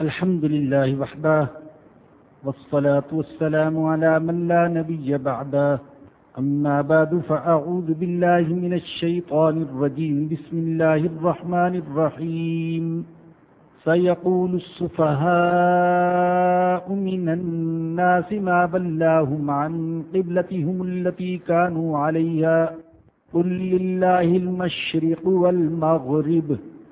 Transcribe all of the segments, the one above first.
الحمد للہ وحدہ والصلاة والسلام على من لا نبي بعده. أما بعد، فأعوذ بالله من الشيطان الرجيم. بسم الله الرحمن الرحيم. سيقول السفهاء من الناس ما بلاهم عن قبلتهم التي كانوا عليها. قل لله المشرق والمغرب.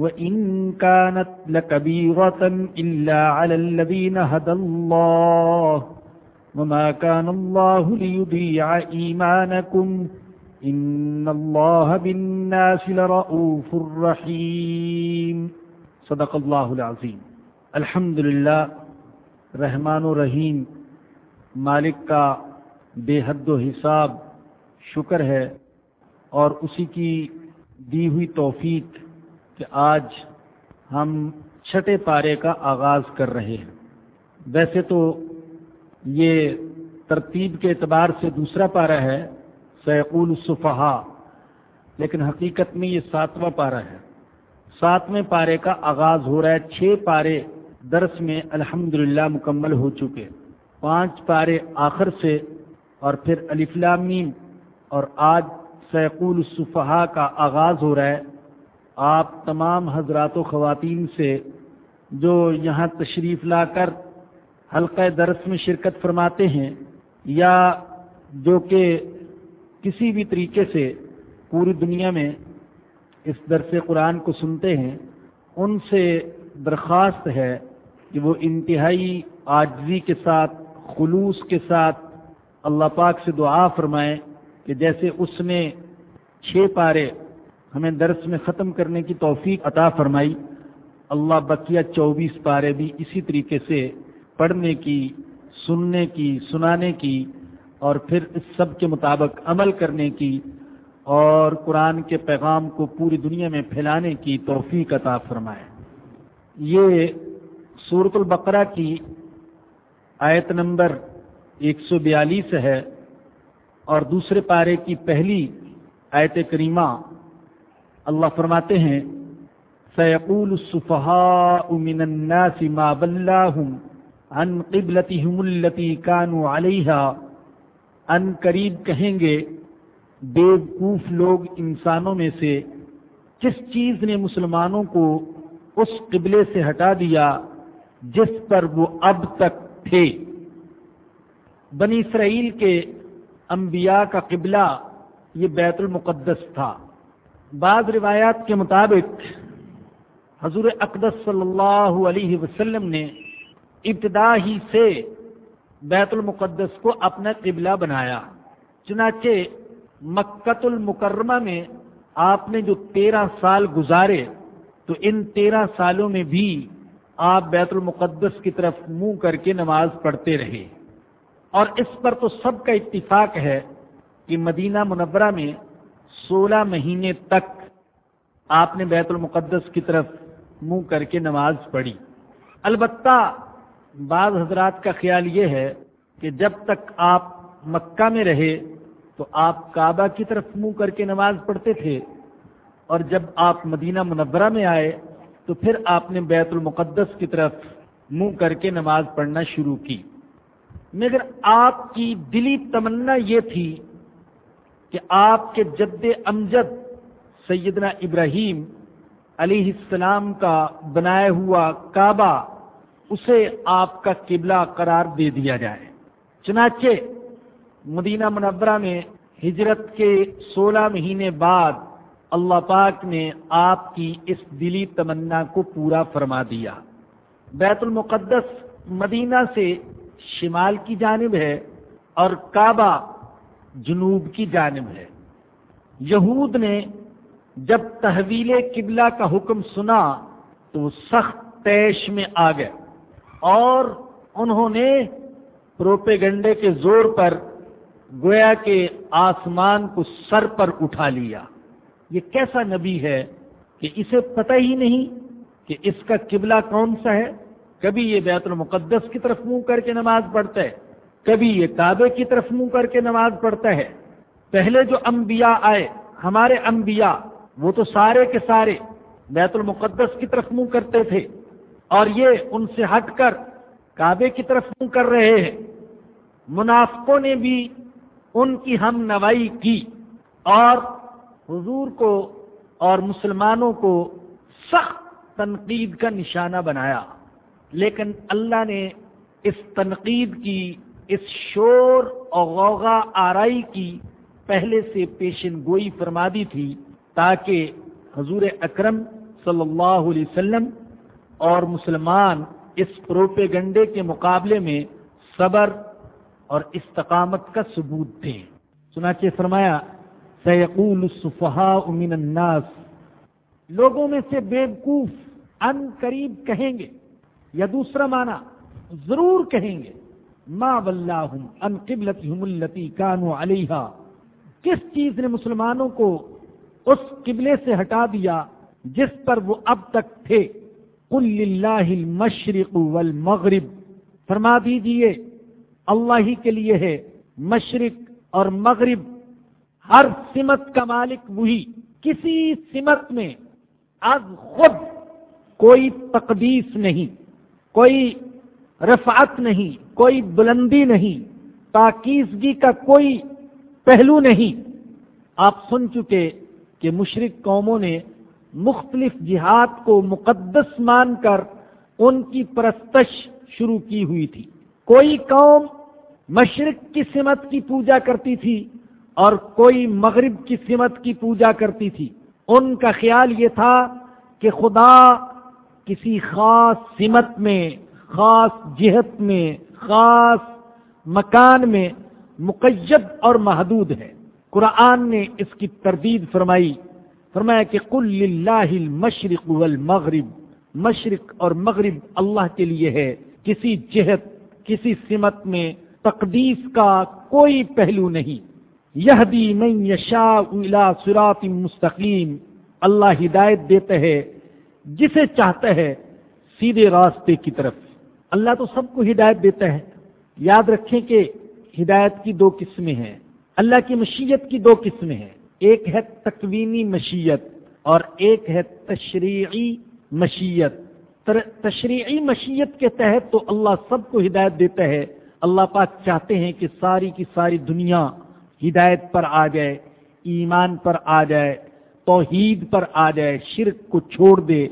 وإن كانت لكبيرة إلا على الذين هدى الله وما كان الله ليضيع إيمانكم إن الله بالناس لرؤوف رحيم صدق الله العظيم الحمد للہ رحمان و رحیم مالک کا بے حد و حساب شکر ہے اور اسی کی دی ہوئی توفیق کہ آج ہم چھٹے پارے کا آغاز کر رہے ہیں۔ ویسے تو یہ ترتیب کے اعتبار سے دوسرا پارا ہے سیقول صفحا لیکن حقیقت میں یہ ساتواں پارا ہے۔ ساتویں پارے کا آغاز ہو رہا ہے، چھ پارے درس میں الحمد مکمل ہو چکے۔ پانچ پارے آخر سے اور پھر الفلامین اور آج سیقول الصفحا کا آغاز ہو رہا ہے۔ آپ تمام حضرات و خواتین سے جو یہاں تشریف لا کر حلقہ درس میں شرکت فرماتے ہیں یا جو کہ کسی بھی طریقے سے پوری دنیا میں اس درس قرآن کو سنتے ہیں، ان سے درخواست ہے کہ وہ انتہائی آجزی کے ساتھ، خلوص کے ساتھ اللہ پاک سے دعا فرمائیں کہ جیسے اس نے چھ پارے ہمیں درس میں ختم کرنے کی توفیق عطا فرمائی۔ اللہ بقیہ چوبیس پارے بھی اسی طریقے سے پڑھنے کی، سننے کی، سنانے کی اور پھر اس سب کے مطابق عمل کرنے کی اور قرآن کے پیغام کو پوری دنیا میں پھیلانے کی توفیق عطا فرمائے۔ یہ صورت البقرہ کی آیت نمبر ایک سو بیالیس ہے اور دوسرے پارے کی پہلی آیت کریمہ اللہ فرماتے ہیں سیقول الصفحاء من الناس ما بلاہم عن قبلتهم التي كانوا عليها۔ ان قریب کہیں گے، بیوقوف لوگ انسانوں میں سے کس چیز نے مسلمانوں کو اس قبلے سے ہٹا دیا، جس پر وہ اب تک تھے۔ بنی اسرائیل کے انبیاء کا قبلہ یہ بیت المقدس تھا۔ بعض روایات کے مطابق حضور اقدس صلی اللہ علیہ وسلم نے ابتدا ہی سے بیت المقدس کو اپنا قبلہ بنایا۔ چنانچہ مکت المکرمہ میں آپ نے جو تیرہ سال گزارے، تو ان تیرہ سالوں میں بھی آپ بیت المقدس کی طرف منہ کر کے نماز پڑھتے رہے۔ اور اس پر تو سب کا اتفاق ہے کہ مدینہ منورہ میں سولہ مہینے تک آپ نے بیت المقدس کی طرف منہ کر کے نماز پڑھی۔ البتہ بعض حضرات کا خیال یہ ہے کہ جب تک آپ مکہ میں رہے تو آپ کعبہ کی طرف منہ کر کے نماز پڑھتے تھے اور جب آپ مدینہ منورہ میں آئے تو پھر آپ نے بیت المقدس کی طرف منہ کر کے نماز پڑھنا شروع کی۔ مگر آپ کی دلی تمنا یہ تھی کہ آپ کے جد امجد سیدنا ابراہیم علیہ السلام کا بنایا ہوا کعبہ، اسے آپ کا قبلہ قرار دے دیا جائے۔ چنانچہ مدینہ منورہ میں ہجرت کے سولہ مہینے بعد اللہ پاک نے آپ کی اس دلی تمنا کو پورا فرما دیا۔ بیت المقدس مدینہ سے شمال کی جانب ہے اور کعبہ جنوب کی جانب ہے۔ یہود نے جب تحویل قبلہ کا حکم سنا تو سخت تیش میں آ گئے اور انہوں نے پروپے گنڈے کے زور پر گویا کے آسمان کو سر پر اٹھا لیا۔ یہ کیسا نبی ہے کہ اسے پتہ ہی نہیں کہ اس کا قبلہ کون سا ہے؟ کبھی یہ بیت المقدس کی طرف منہ کر کے نماز پڑھتا ہے۔ کبھی یہ کعبے کی طرف منہ کر کے نماز پڑھتا ہے۔ پہلے جو انبیاء آئے، ہمارے انبیاء، وہ تو سارے کے سارے بیت المقدس کی طرف منہ کرتے تھے۔ اور یہ ان سے ہٹ کر کعبے کی طرف منہ کر رہے ہیں۔ منافقوں نے بھی ان کی ہم نوائی کی۔ اور حضور کو اور مسلمانوں کو سخت تنقید کا نشانہ بنایا۔ لیکن اللہ نے اس تنقید کی اس شور اور غوغا آرائی کی پہلے سے پیشن گوئی فرما دی تھی تاکہ حضور اکرم صلی اللہ علیہ وسلم اور مسلمان اس پروپے گنڈے کے مقابلے میں صبر اور استقامت کا ثبوت تھے چنانچہ فرمایا سیقول الصفحاء من الناس۔ لوگوں میں سے بیوقوف، ان قریب کہیں گے۔ یا دوسرا معنی، ضرور کہیں گے۔ ما واللہم ان قبلتہم اللتی کانو علیہا کس چیز نے مسلمانوں کو اس قبلے سے ہٹا دیا جس پر وہ اب تک تھے؟ قل للہ المشرق والمغرب۔ فرما دیجیے، اللہ ہی کے لیے ہے مشرق اور مغرب۔ ہر سمت کا مالک وہی۔ کسی سمت میں از خود کوئی تقدیس نہیں، کوئی رفعت نہیں، کوئی بلندی نہیں، پاکیزگی کا کوئی پہلو نہیں۔ آپ سن چکے کہ مشرق قوموں نے مختلف جہاد کو مقدس مان کر ان کی پرستش شروع کی ہوئی تھی۔ کوئی قوم مشرق کی سمت کی پوجا کرتی تھی اور کوئی مغرب کی سمت کی پوجا کرتی تھی۔ ان کا خیال یہ تھا کہ خدا کسی خاص سمت میں خاص جہت میں، خاص مکان میں مقید اور محدود ہے۔ قرآن نے اس کی تردید فرمائی، فرمایا کہ کل اللہ المشرق والمغرب، مشرق اور مغرب اللہ کے لیے ہے۔ کسی جہت، کسی سمت میں تقدیس کا کوئی پہلو نہیں۔ یہ من یشاء الى صراط مستقیم، اللہ ہدایت دیتے ہے، جسے چاہتا ہے، سیدھے راستے کی طرف۔ اللہ تو سب کو ہدایت دیتا ہے۔ یاد رکھیں کہ ہدایت کی دو قسمیں ہیں۔ اللہ کی مشیت کی دو قسمیں ہیں۔ ایک ہے تکوینی مشیت اور ایک ہے تشریعی مشیت۔ تشریعی مشیت کے تحت تو اللہ سب کو ہدایت دیتا ہے۔ اللہ پاک چاہتے ہیں کہ ساری کی ساری دنیا ہدایت پر آ جائے، ایمان پر آ جائے، توحید پر آ جائے، شرک کو چھوڑ دے،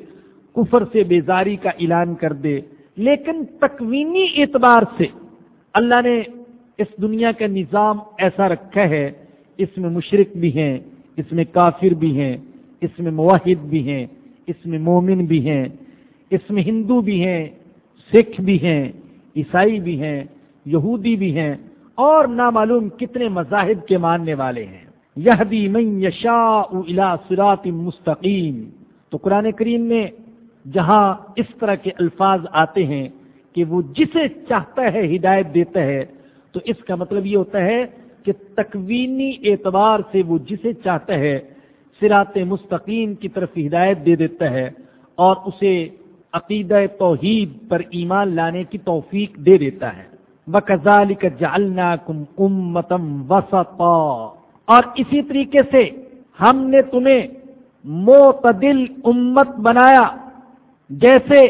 کفر سے بیزاری کا اعلان کر دے۔ لیکن تکوینی اعتبار سے اللہ نے اس دنیا کا نظام ایسا رکھا ہے، اس میں مشرق بھی ہیں، اس میں کافر بھی ہیں، اس میں معاہد بھی ہیں، اس میں مومن بھی ہیں، اس میں ہندو بھی ہیں، سکھ بھی ہیں، عیسائی بھی ہیں، یہودی بھی ہیں، اور نامعلوم کتنے مذاہب کے ماننے والے ہیں۔ یہدی من یشاء الى صراط مستقیم۔ تو قرآن کریم میں جہاں اس طرح کے الفاظ آتے ہیں کہ وہ جسے چاہتا ہے ہدایت دیتا ہے، تو اس کا مطلب یہ ہوتا ہے کہ تکوینی اعتبار سے وہ جسے چاہتا ہے سرات مستقیم کی طرف ہدایت دے دیتا ہے اور اسے عقیدہ توحید پر ایمان لانے کی توفیق دے دیتا ہے۔ بکزالک جعلناکم امتم وسطا۔ اور اسی طریقے سے ہم نے تمہیں معتدل امت بنایا۔ جیسے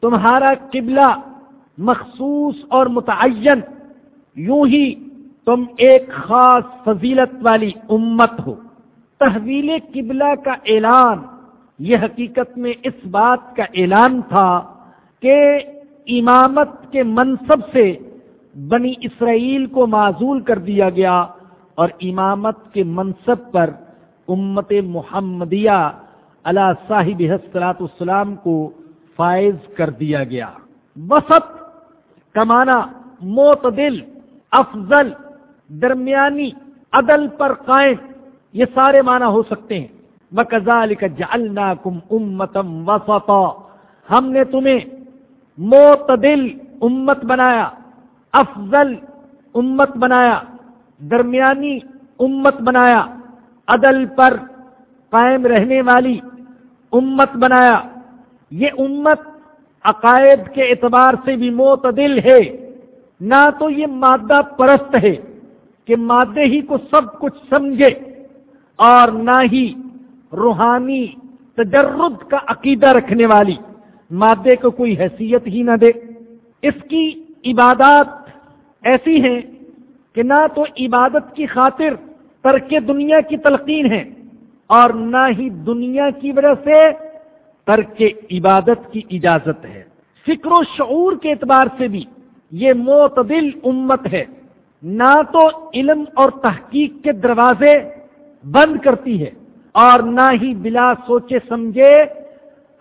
تمہارا قبلہ مخصوص اور متعین، یوں ہی تم ایک خاص فضیلت والی امت ہو۔ تحویل قبلہ کا اعلان، یہ حقیقت میں اس بات کا اعلان تھا کہ امامت کے منصب سے بنی اسرائیل کو معذول کر دیا گیا اور امامت کے منصب پر امت محمدیہ علا صاحب حسرات السلام کو فائز کر دیا گیا۔ وسط کمانا، معتدل، افضل، درمیانی، عدل پر قائم، یہ سارے معنی ہو سکتے ہیں۔ وَكَذَلِكَ جَعَلْنَاكُمْ أُمَّةً وَسَطًا۔ ہم نے تمہیں معتدل امت بنایا، افضل امت بنایا، درمیانی امت بنایا، عدل پر قائم رہنے والی امت بنایا۔ یہ امت عقائد کے اعتبار سے بھی معتدل ہے۔ نہ تو یہ مادہ پرست ہے کہ مادے ہی کو سب کچھ سمجھے اور نہ ہی روحانی تجرد کا عقیدہ رکھنے والی مادے کو کوئی حیثیت ہی نہ دے۔ اس کی عبادات ایسی ہیں کہ نہ تو عبادت کی خاطر ترک دنیا کی تلقین ہے۔ اور نہ ہی دنیا کی وجہ سے ترک عبادت کی اجازت ہے۔ فکر و شعور کے اعتبار سے بھی یہ معتدل امت ہے۔ نہ تو علم اور تحقیق کے دروازے بند کرتی ہے اور نہ ہی بلا سوچے سمجھے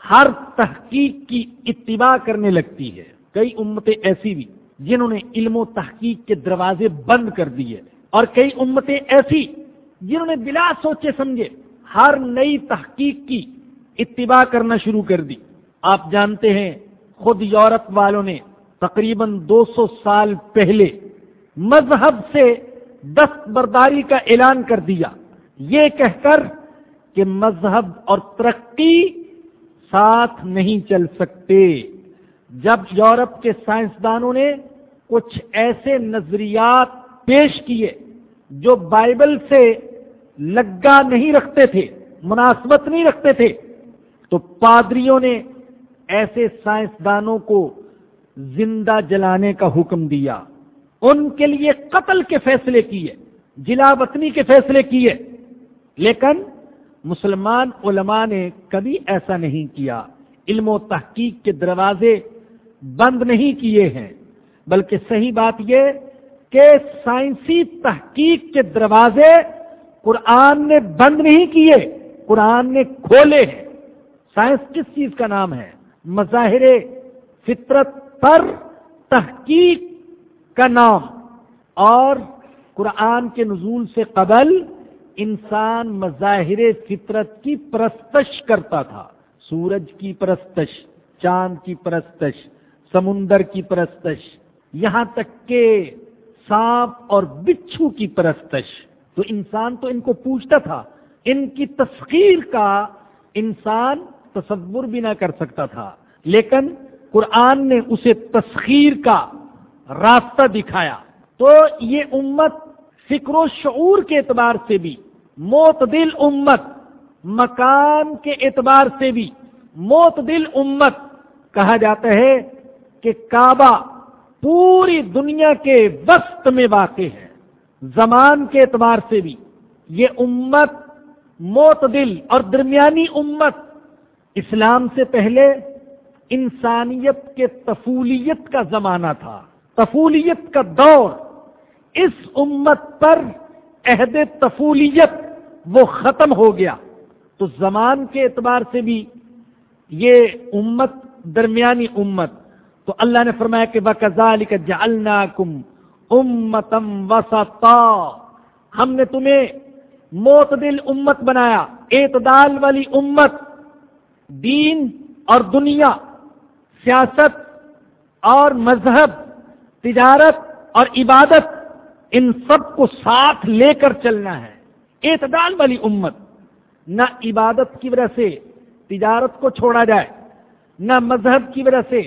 ہر تحقیق کی اتباع کرنے لگتی ہے۔ کئی امتیں ایسی بھی جنہوں نے علم و تحقیق کے دروازے بند کر دیے اور کئی امتیں ایسی جنہوں نے بلا سوچے سمجھے ہر نئی تحقیق کی اتباع کرنا شروع کر دی۔ آپ جانتے ہیں، خود یورپ والوں نے تقریباً دو سو سال پہلے مذہب سے دست برداری کا اعلان کر دیا۔ یہ کہہ کر کہ مذہب اور ترقی ساتھ نہیں چل سکتے۔ جب یورپ کے سائنسدانوں نے کچھ ایسے نظریات پیش کیے جو بائبل سے لگا نہیں رکھتے تھے، مناسبت نہیں رکھتے تھے۔ تو پادریوں نے ایسے سائنسدانوں کو زندہ جلانے کا حکم دیا۔ ان کے لیے قتل کے فیصلے کیے، جلا وطنی کے فیصلے کیے۔ لیکن مسلمان علماء نے کبھی ایسا نہیں کیا۔ علم و تحقیق کے دروازے بند نہیں کیے ہیں۔ بلکہ صحیح بات یہ کہ سائنسی تحقیق کے دروازے قرآن نے بند نہیں کیے، قرآن نے کھولے ہیں۔ سائنس کس چیز کا نام ہے؟ مظاہر فطرت پر تحقیق کا نام۔ اور قرآن کے نزول سے قبل انسان مظاہر فطرت کی پرستش کرتا تھا۔ سورج کی پرستش، چاند کی پرستش، سمندر کی پرستش، یہاں تک کہ سانپ اور بچھو کی پرستش۔ تو انسان تو ان کو پوچھتا تھا، ان کی تسخیر کا انسان تصور بھی نہ کر سکتا تھا، لیکن قرآن نے اسے تسخیر کا راستہ دکھایا۔ تو یہ امت فکر و شعور کے اعتبار سے بھی، معتدل امت، مکان کے اعتبار سے بھی معتدل امت کہا جاتا ہے کہ کعبہ پوری دنیا کے وسط میں واقع ہے۔ زمان کے اعتبار سے بھی یہ امت معتدل اور درمیانی امت اسلام سے پہلے انسانیت کے تفولیت کا زمانہ تھا تفولیت کا دور۔ اس امت پر عہد تفولیت وہ ختم ہو گیا۔ تو زمان کے اعتبار سے بھی یہ امت درمیانی امت۔ تو اللہ نے فرمایا کہ بکزال کا جالنا کم امتم وسطا۔ ہم نے تمہیں معتدل امت بنایا، اعتدال والی امت۔ دین اور دنیا، سیاست اور مذہب، تجارت اور عبادت، ان سب کو ساتھ لے کر چلنا ہے۔ اعتدال والی امت۔ نہ عبادت کی وجہ سے تجارت کو چھوڑا جائے، نہ مذہب کی وجہ سے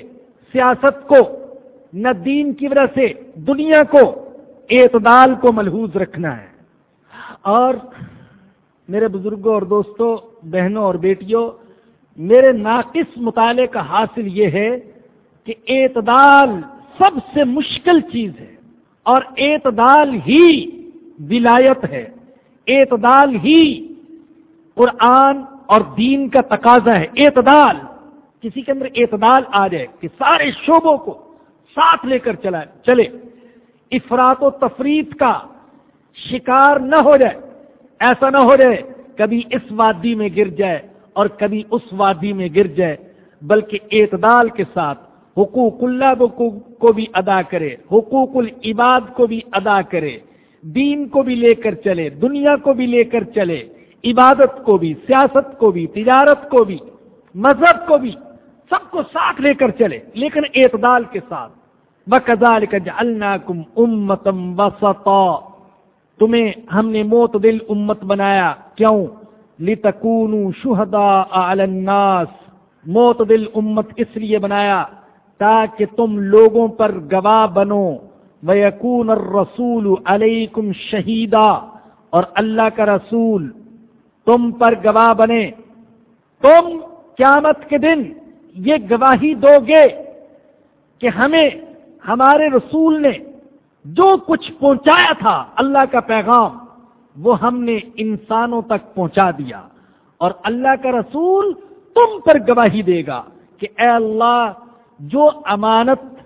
سیاست کو۔ نہ دین کی وجہ سے دنیا کو، اعتدال کو ملحوظ رکھنا ہے۔ اور میرے بزرگوں اور دوستوں، بہنوں اور بیٹیوں، میرے ناقص مطالعے کا حاصل یہ ہے کہ اعتدال سب سے مشکل چیز ہے۔ اور اعتدال ہی ولایت ہے۔ اعتدال ہی قرآن اور دین کا تقاضا ہے۔ اعتدال، کسی کے اندر اعتدال آ جائے کہ سارے شعبوں کو ساتھ لے کر چلا چلے۔ افراد و تفریح کا شکار نہ ہو جائے۔ ایسا نہ ہو جائے کبھی اس وادی میں گر جائے اور کبھی اس وادی میں گر جائے، بلکہ اعتدال کے ساتھ حقوق اللہ کو بھی ادا کرے، حقوق العباد کو بھی ادا کرے، دین کو بھی لے کر چلے، دنیا کو بھی لے کر چلے، عبادت کو بھی، سیاست کو بھی، تجارت کو بھی، مذہب کو بھی، سب کو ساتھ لے کر چلے۔ لیکن اعتدال کے ساتھ بکزال کا جلنا وسطا۔ تمہیں ہم نے موت دل امت بنایا۔ کیوں؟ لتکون شہدا الناس۔ موت دل امت اس لیے بنایا تاکہ تم لوگوں پر گواہ بنو۔ ویکون الرسول علیکم شہیدا اور اللہ کا رسول تم پر گواہ بنے۔ تم قیامت کے دن یہ گواہی دو گے کہ ہمیں ہمارے رسول نے جو کچھ پہنچایا تھا اللہ کا پیغام، وہ ہم نے انسانوں تک پہنچا دیا۔ اور اللہ کا رسول تم پر گواہی دے گا کہ اے اللہ، جو امانت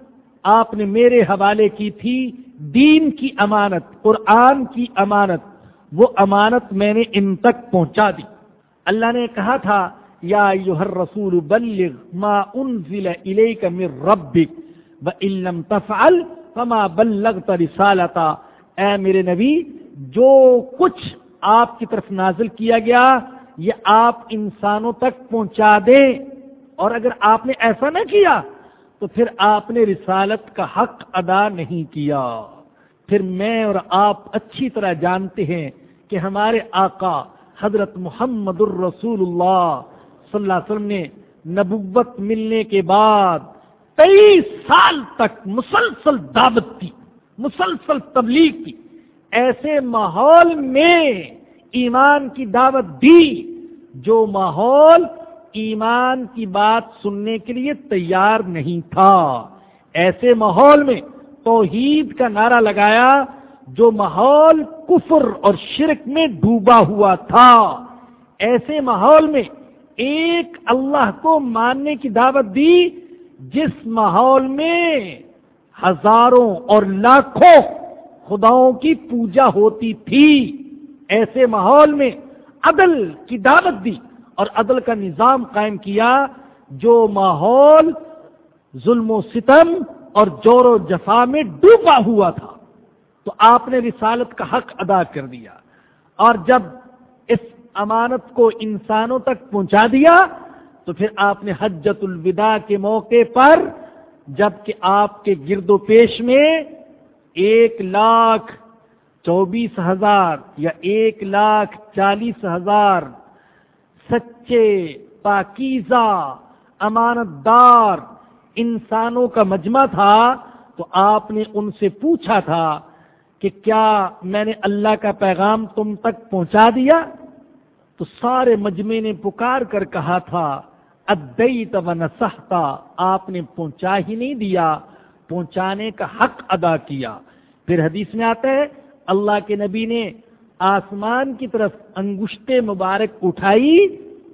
آپ نے میرے حوالے کی تھی، دین کی امانت، قرآن کی امانت، وہ امانت میں نے ان تک پہنچا دی۔ اللہ نے کہا تھا، یا یوہر رسول بلغ ما انزل الیک من ربک۔ وَإِن تفعل فما بلغت رسالتا۔ اے میرے نبی، جو کچھ آپ کی طرف نازل کیا گیا، یہ آپ انسانوں تک پہنچا دیں اور اگر آپ نے ایسا نہ کیا، تو پھر آپ نے رسالت کا حق ادا نہیں کیا۔ پھر میں اور آپ اچھی طرح جانتے ہیں کہ ہمارے آقا حضرت محمد الرسول اللہ صلی اللہ علیہ وسلم نے نبوت ملنے کے بعد تیئیس سال تک مسلسل دعوت کی، مسلسل تبلیغ کی۔ ایسے ماحول میں ایمان کی دعوت دی جو ماحول ایمان کی بات سننے کے لیے تیار نہیں تھا۔ ایسے ماحول میں توحید کا نعرہ لگایا جو ماحول کفر اور شرک میں ڈوبا ہوا تھا۔ ایسے ماحول میں ایک اللہ کو ماننے کی دعوت دی جس ماحول میں ہزاروں اور لاکھوں خداؤں کی پوجا ہوتی تھی، ایسے ماحول میں عدل کی دعوت دی اور عدل کا نظام قائم کیا جو ماحول ظلم و ستم اور جور و جفا میں ڈوبا ہوا تھا۔ تو آپ نے رسالت کا حق ادا کر دیا اور جب اس امانت کو انسانوں تک پہنچا دیا تو پھر آپ نے حجت الوداع کے موقع پر جبکہ آپ کے گرد و پیش میں ایک لاکھ چوبیس ہزار یا ایک لاکھ چالیس ہزار سچے پاکیزہ امانت دار انسانوں کا مجمع تھا، تو آپ نے ان سے پوچھا تھا کہ کیا میں نے اللہ کا پیغام تم تک پہنچا دیا؟ تو سارے مجمے نے پکار کر کہا تھا ادیت و آپ نے پہنچا ہی نہیں دیا، پہنچانے کا حق ادا کیا۔ پھر حدیث میں آتا ہے، اللہ کے نبی نے آسمان کی طرف انگشت مبارک اٹھائی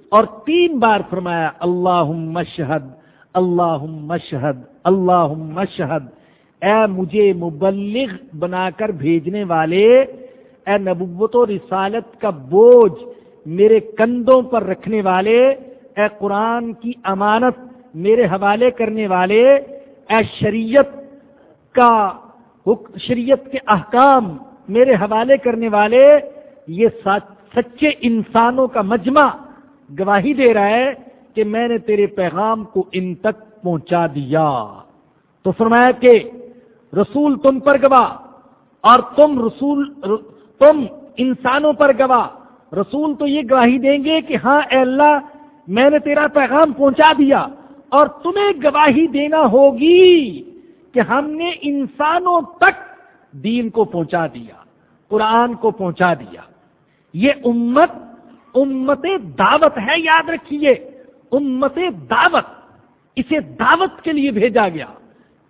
اور تین بار فرمایا اللہ مشہد اللہ مشہد اللہ مشہد اے مجھے مبلغ بنا کر بھیجنے والے، اے نبوت و رسالت کا بوجھ میرے کندھوں پر رکھنے والے اے قرآن کی امانت میرے حوالے کرنے والے، اے شریعت کا شریعت کے احکام میرے حوالے کرنے والے، یہ سچے انسانوں کا مجمع گواہی دے رہا ہے کہ میں نے تیرے پیغام کو ان تک پہنچا دیا۔ تو فرمایا کہ رسول تم پر گواہ اور تم رسول تم انسانوں پر گواہ۔ رسول تو یہ گواہی دیں گے کہ ہاں اے اللہ میں نے تیرا پیغام پہنچا دیا اور تمہیں گواہی دینا ہوگی کہ ہم نے انسانوں تک دین کو پہنچا دیا، قرآن کو پہنچا دیا۔ یہ امت امت دعوت ہے، یاد رکھیے۔ امت دعوت، اسے دعوت کے لیے بھیجا گیا۔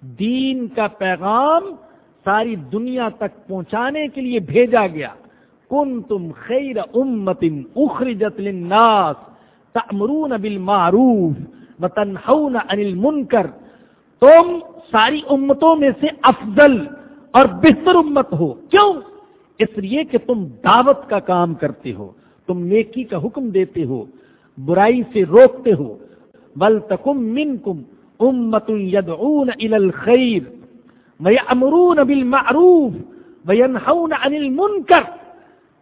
دین کا پیغام ساری دنیا تک پہنچانے کے لیے بھیجا گیا۔ کن تم خیر امت اخرجت للناس۔ تأمرون بالمعروف وتنحون عن المنکر۔ تم ساری امتوں میں سے افضل اور بہتر امت ہو۔ کیوں؟ اس لیے کہ تم دعوت کا کام کرتے ہو، تم نیکی کا حکم دیتے ہو، برائی سے روکتے ہو۔ بل تکم من کم امت یدعون الى الخیر ویأمرون بالمعروف وینحون عن المنکر۔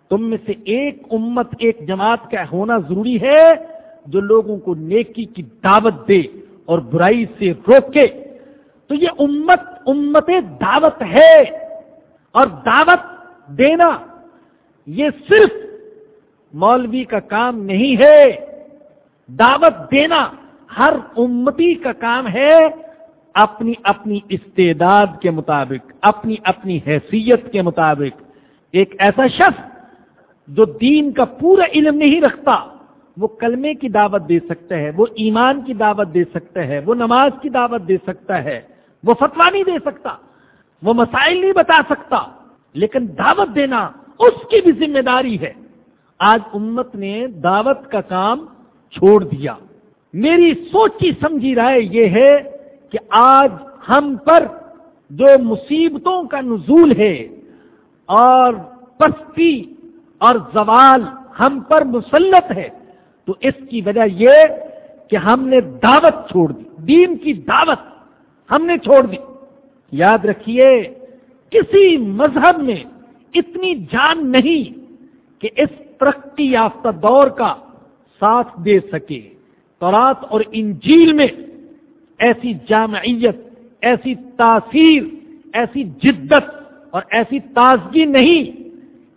تم میں سے ایک امت، ایک جماعت کا ہونا ضروری ہے۔ جو لوگوں کو نیکی کی دعوت دے اور برائی سے روکے، تو یہ امت امت دعوت ہے۔ اور دعوت دینا یہ صرف مولوی کا کام نہیں ہے۔ دعوت دینا ہر امتی کا کام ہے اپنی اپنی استعداد کے مطابق، اپنی اپنی حیثیت کے مطابق۔ ایک ایسا شخص جو دین کا پورا علم نہیں رکھتا وہ کلمے کی دعوت دے سکتا ہے، وہ ایمان کی دعوت دے سکتا ہے، وہ نماز کی دعوت دے سکتا ہے، وہ فتوا نہیں دے سکتا، وہ مسائل نہیں بتا سکتا، لیکن دعوت دینا اس کی بھی ذمہ داری ہے۔ آج امت نے دعوت کا کام چھوڑ دیا۔ میری سوچی سمجھی رائے یہ ہے کہ آج ہم پر جو مصیبتوں کا نزول ہے اور پستی اور زوال ہم پر مسلط ہے۔ تو اس کی وجہ یہ کہ ہم نے دعوت چھوڑ دی، دین کی دعوت ہم نے چھوڑ دی۔ یاد رکھیے، کسی مذہب میں اتنی جان نہیں کہ اس ترقی یافتہ دور کا ساتھ دے سکے۔ تورات اور انجیل میں ایسی جامعیت، ایسی تاثیر، ایسی جدت اور ایسی تازگی نہیں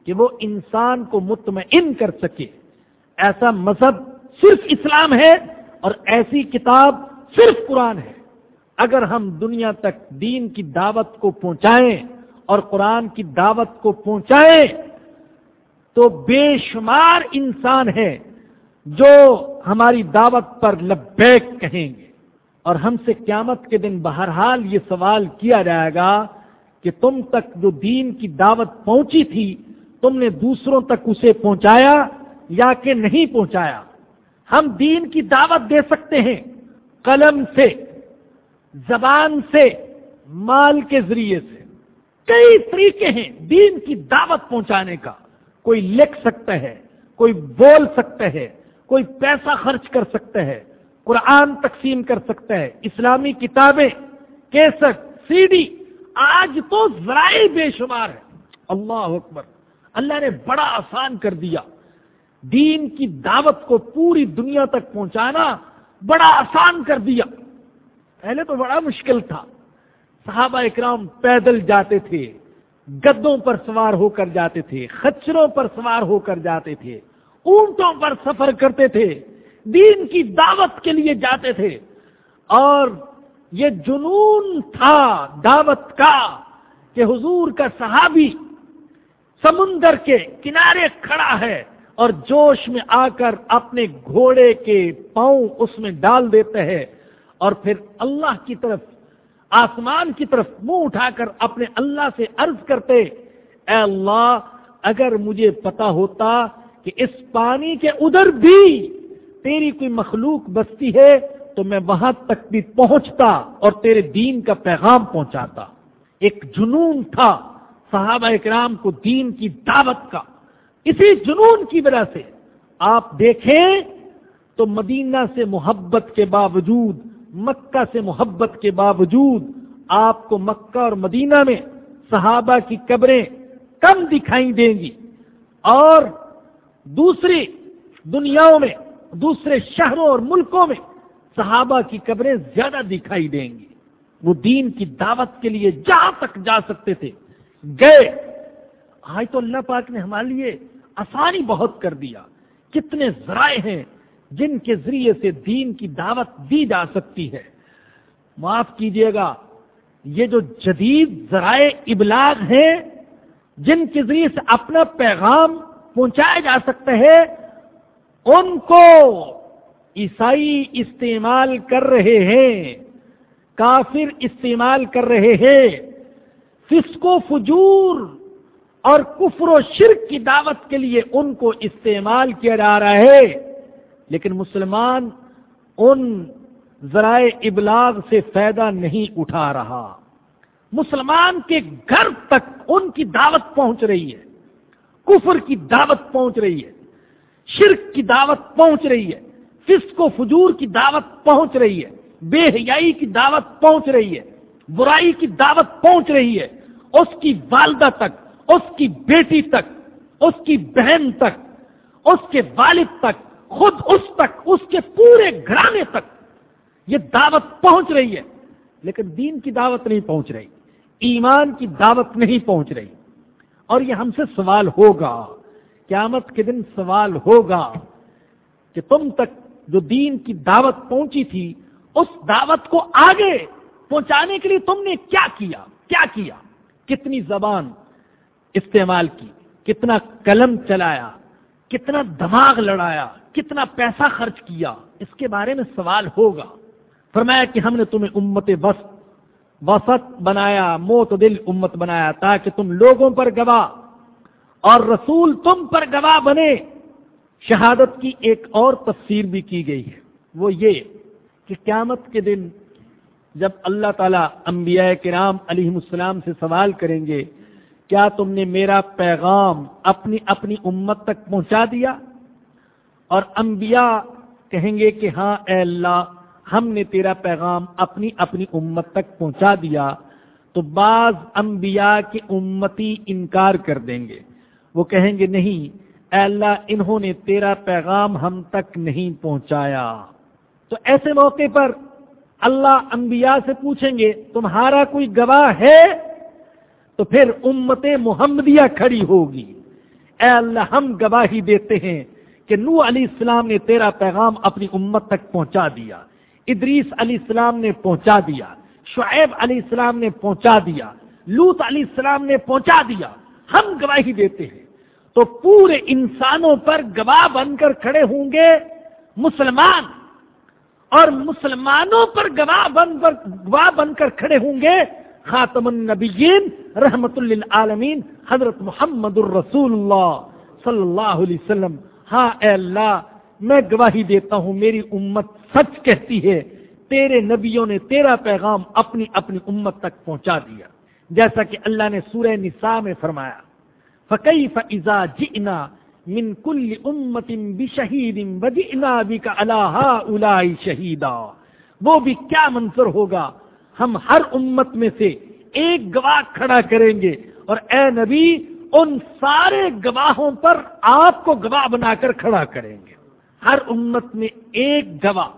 کہ وہ انسان کو مطمئن کر سکے۔ ایسا مذہب صرف اسلام ہے اور ایسی کتاب صرف قرآن ہے۔ اگر ہم دنیا تک دین کی دعوت کو پہنچائیں اور قرآن کی دعوت کو پہنچائیں، تو بے شمار انسان ہے جو ہماری دعوت پر لبیک کہیں گے۔ اور ہم سے قیامت کے دن بہرحال یہ سوال کیا جائے گا کہ تم تک جو دین کی دعوت پہنچی تھی، تم نے دوسروں تک اسے پہنچایا یا کہ نہیں پہنچایا۔ ہم دین کی دعوت دے سکتے ہیں قلم سے، زبان سے، مال کے ذریعے سے۔ کئی طریقے ہیں دین کی دعوت پہنچانے کا۔ کوئی لکھ سکتا ہے، کوئی بول سکتا ہے، کوئی پیسہ خرچ کر سکتا ہے، قرآن تقسیم کر سکتا ہے، اسلامی کتابیں، کیسٹ، سی ڈی۔ آج تو ذرائع بے شمار ہے اللہ اکبر، اللہ نے بڑا آسان کر دیا۔ دین کی دعوت کو پوری دنیا تک پہنچانا بڑا آسان کر دیا۔ پہلے تو بڑا مشکل تھا۔ صحابہ اکرام پیدل جاتے تھے، گدوں پر سوار ہو کر جاتے تھے، خچروں پر سوار ہو کر جاتے تھے، اونٹوں پر سفر کرتے تھے، دین کی دعوت کے لیے جاتے تھے۔ اور یہ جنون تھا دعوت کا کہ حضور کا صحابی سمندر کے کنارے کھڑا ہے۔ اور جوش میں آ کر اپنے گھوڑے کے پاؤں اس میں ڈال دیتے ہیں اور پھر اللہ کی طرف، آسمان کی طرف منہ اٹھا کر اپنے اللہ سے عرض کرتے، اے اللہ، اگر مجھے پتا ہوتا کہ اس پانی کے ادھر بھی تیری کوئی مخلوق بستی ہے، تو میں وہاں تک بھی پہنچتا اور تیرے دین کا پیغام پہنچاتا۔ ایک جنون تھا صحابہ اکرام کو دین کی دعوت کا۔ اسی جنون کی وجہ سے آپ دیکھیں تو مدینہ سے محبت کے باوجود، مکہ سے محبت کے باوجود آپ کو مکہ اور مدینہ میں صحابہ کی قبریں کم دکھائی دیں گی۔ اور دوسری دنیاؤں میں، دوسرے شہروں اور ملکوں میں صحابہ کی قبریں زیادہ دکھائی دیں گی۔ وہ دین کی دعوت کے لیے جہاں تک جا سکتے تھے، گئے۔ آج تو اللہ پاک نے ہمارے لیے آسانی بہت کر دیا۔ کتنے ذرائع ہیں جن کے ذریعے سے دین کی دعوت دی جا سکتی ہے۔ معاف کیجیے گا، یہ جو جدید ذرائع ابلاغ ہیں، جن کے ذریعے سے اپنا پیغام پہنچایا جا سکتا ہے ان کو عیسائی استعمال کر رہے ہیں، کافر استعمال کر رہے ہیں۔ فسق و فجور اور کفر و شرک کی دعوت کے لیے ان کو استعمال کیا جا رہا ہے۔ لیکن مسلمان ان ذرائع ابلاغ سے فائدہ نہیں اٹھا رہا۔ مسلمان کے گھر تک ان کی دعوت پہنچ رہی ہے۔ کفر کی دعوت پہنچ رہی ہے۔ شرک کی دعوت پہنچ رہی ہے۔ فسق و فجور کی دعوت پہنچ رہی ہے۔ بے حیائی کی دعوت پہنچ رہی ہے۔ برائی کی دعوت پہنچ رہی ہے۔ اس کی والدہ تک اس کی بیٹی تک، اس کی بہن تک، اس کے والد تک، خود اس تک، اس کے پورے گھرانے تک یہ دعوت پہنچ رہی ہے۔ لیکن دین کی دعوت نہیں پہنچ رہی، ایمان کی دعوت نہیں پہنچ رہی۔ اور یہ ہم سے سوال ہوگا، قیامت کے دن سوال ہوگا کہ تم تک جو دین کی دعوت پہنچی تھی، اس دعوت کو آگے پہنچانے کے لیے تم نے کیا کیا؟ کیا کیا؟ کتنی زبان استعمال کی، کتنا قلم چلایا، کتنا دماغ لڑایا، کتنا پیسہ خرچ کیا، اس کے بارے میں سوال ہوگا۔ فرمایا کہ ہم نے تمہیں امت وسط وسط بنایا، موت دل امت بنایا، تاکہ تم لوگوں پر گواہ اور رسول تم پر گواہ بنے۔ شہادت کی ایک اور تفسیر بھی کی گئی ہے۔ وہ یہ کہ قیامت کے دن جب اللہ تعالیٰ انبیاء کرام علیہ السلام سے سوال کریں گے کیا تم نے میرا پیغام اپنی اپنی امت تک پہنچا دیا؟ اور انبیاء کہیں گے کہ ہاں اے اللہ، ہم نے تیرا پیغام اپنی اپنی امت تک پہنچا دیا، تو بعض انبیاء کی امتی انکار کر دیں گے۔ وہ کہیں گے نہیں، اے اللہ، انہوں نے تیرا پیغام ہم تک نہیں پہنچایا۔ تو ایسے موقع پر اللہ انبیاء سے پوچھیں گے، تمہارا کوئی گواہ ہے؟ تو پھر امت محمدیہ کھڑی ہوگی۔ اے اللہ، ہم گواہی دیتے ہیں کہ نو علی السلام نے تیرا پیغام اپنی امت تک پہنچا دیا۔ ادریس علی السلام نے پہنچا دیا۔ شعیب علی السلام نے پہنچا دیا۔ لوت علی السلام نے پہنچا دیا۔ ہم گواہی دیتے ہیں۔ تو پورے انسانوں پر گواہ بن کر کھڑے ہوں گے مسلمان۔ اور مسلمانوں پر گواہ بن کر، گواہ بن کر کھڑے ہوں گے خاتم النبیین رحمت للعالمین، حضرت محمد الرسول اللہ صلی اللہ علیہ وسلم۔ ہاں اے اللہ، میں گواہی دیتا ہوں، میری امت سچ کہتی ہے، تیرے نبیوں نے تیرا پیغام اپنی اپنی امت تک پہنچا دیا۔ جیسا کہ اللہ نے سورہ نساء میں فرمایا فقی فضا جنا من کل امت بشہید وجئنا بک اللہ الائی شہیدا وہ بھی کیا منظر ہوگا؟ ہم ہر امت میں سے ایک گواہ کھڑا کریں گے اور اے نبی، ان سارے گواہوں پر آپ کو گواہ بنا کر کھڑا کریں گے۔ ہر امت میں ایک گواہ